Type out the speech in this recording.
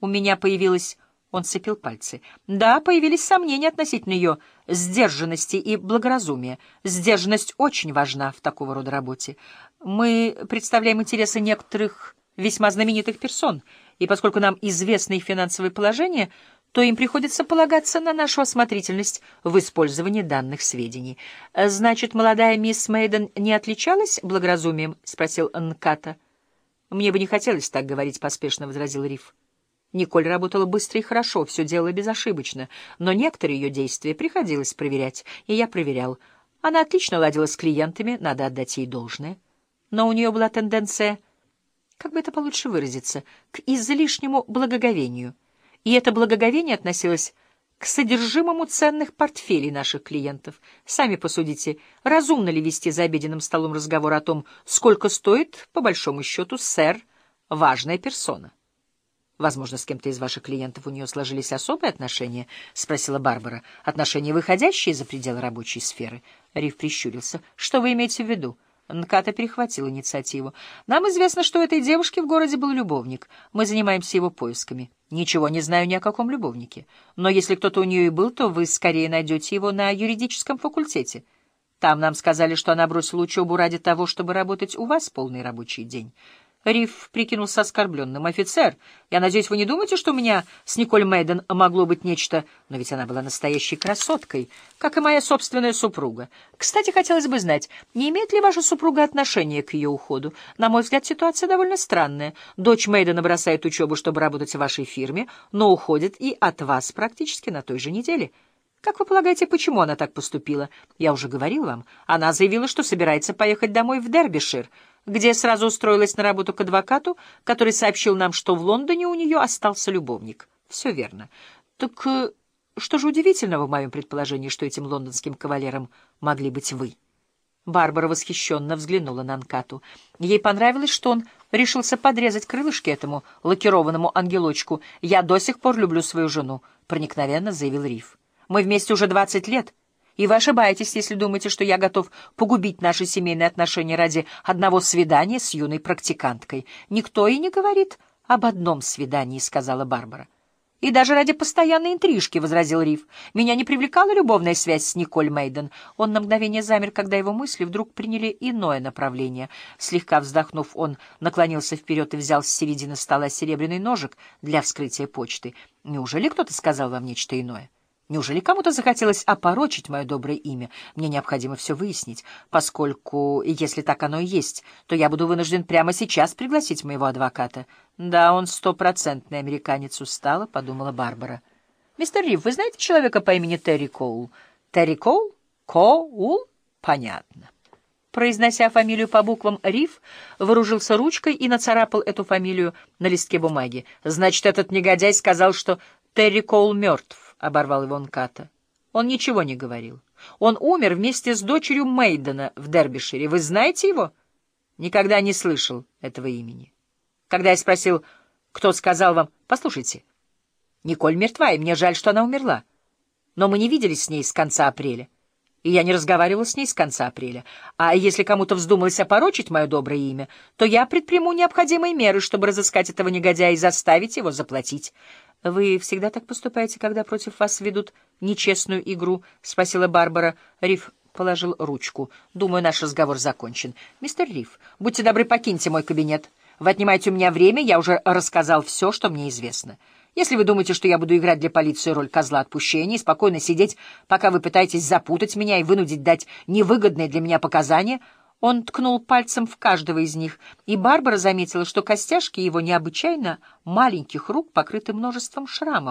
У меня появилось... Он сцепил пальцы. Да, появились сомнения относительно ее сдержанности и благоразумия. Сдержанность очень важна в такого рода работе. Мы представляем интересы некоторых весьма знаменитых персон, и поскольку нам известно их финансовое положение, то им приходится полагаться на нашу осмотрительность в использовании данных сведений. «Значит, молодая мисс Мейден не отличалась благоразумием?» — спросил Нката. «Мне бы не хотелось так говорить», — поспешно возразил Риф. Николь работала быстро и хорошо, все делала безошибочно, но некоторые ее действия приходилось проверять, и я проверял. Она отлично ладила с клиентами, надо отдать ей должное. Но у нее была тенденция, как бы это получше выразиться, к излишнему благоговению. И это благоговение относилось к содержимому ценных портфелей наших клиентов. Сами посудите, разумно ли вести за обеденным столом разговор о том, сколько стоит, по большому счету, сэр, важная персона? Возможно, с кем-то из ваших клиентов у нее сложились особые отношения? — спросила Барбара. — Отношения, выходящие за пределы рабочей сферы? Риф прищурился. — Что вы имеете в виду? Нката перехватил инициативу. «Нам известно, что у этой девушки в городе был любовник. Мы занимаемся его поисками. Ничего не знаю ни о каком любовнике. Но если кто-то у нее и был, то вы скорее найдете его на юридическом факультете. Там нам сказали, что она бросила учебу ради того, чтобы работать у вас полный рабочий день». Риф прикинулся оскорбленным. «Офицер, я надеюсь, вы не думаете, что у меня с Николь Мейден могло быть нечто... Но ведь она была настоящей красоткой, как и моя собственная супруга. Кстати, хотелось бы знать, не имеет ли ваша супруга отношение к ее уходу? На мой взгляд, ситуация довольно странная. Дочь Мейдена бросает учебу, чтобы работать в вашей фирме, но уходит и от вас практически на той же неделе». Как вы полагаете, почему она так поступила? Я уже говорил вам. Она заявила, что собирается поехать домой в Дербишир где сразу устроилась на работу к адвокату, который сообщил нам, что в Лондоне у нее остался любовник. Все верно. Так э, что же удивительного в моем предположении, что этим лондонским кавалером могли быть вы? Барбара восхищенно взглянула на Анкату. Ей понравилось, что он решился подрезать крылышки этому лакированному ангелочку. «Я до сих пор люблю свою жену», — проникновенно заявил Риф. «Мы вместе уже двадцать лет». И вы ошибаетесь, если думаете, что я готов погубить наши семейные отношения ради одного свидания с юной практиканткой. Никто и не говорит об одном свидании, — сказала Барбара. И даже ради постоянной интрижки, — возразил Риф. Меня не привлекала любовная связь с Николь Мейден. Он на мгновение замер, когда его мысли вдруг приняли иное направление. Слегка вздохнув, он наклонился вперед и взял с середины стола серебряный ножик для вскрытия почты. Неужели кто-то сказал вам нечто иное? — Неужели кому-то захотелось опорочить мое доброе имя? Мне необходимо все выяснить, поскольку, если так оно и есть, то я буду вынужден прямо сейчас пригласить моего адвоката. Да, он стопроцентный американец устала, — подумала Барбара. Мистер Рив, вы знаете человека по имени Терри Коул? Терри Коул? Коул? Понятно. Произнося фамилию по буквам Риф, вооружился ручкой и нацарапал эту фамилию на листке бумаги. Значит, этот негодяй сказал, что Терри Коул мертв. — оборвал его Нката. Он ничего не говорил. Он умер вместе с дочерью Мейдена в Дербишире. Вы знаете его? Никогда не слышал этого имени. Когда я спросил, кто сказал вам... Послушайте, Николь мертва, и мне жаль, что она умерла. Но мы не виделись с ней с конца апреля. И я не разговаривал с ней с конца апреля. А если кому-то вздумалось опорочить мое доброе имя, то я предприму необходимые меры, чтобы разыскать этого негодяя и заставить его заплатить. «Вы всегда так поступаете, когда против вас ведут нечестную игру?» — спросила Барбара. Риф положил ручку. «Думаю, наш разговор закончен. Мистер Риф, будьте добры, покиньте мой кабинет. Вы отнимаете у меня время, я уже рассказал все, что мне известно. Если вы думаете, что я буду играть для полиции роль козла отпущения и спокойно сидеть, пока вы пытаетесь запутать меня и вынудить дать невыгодные для меня показания, он ткнул пальцем в каждого из них, и Барбара заметила, что костяшки его необычайно маленьких рук покрыты множеством шрамов.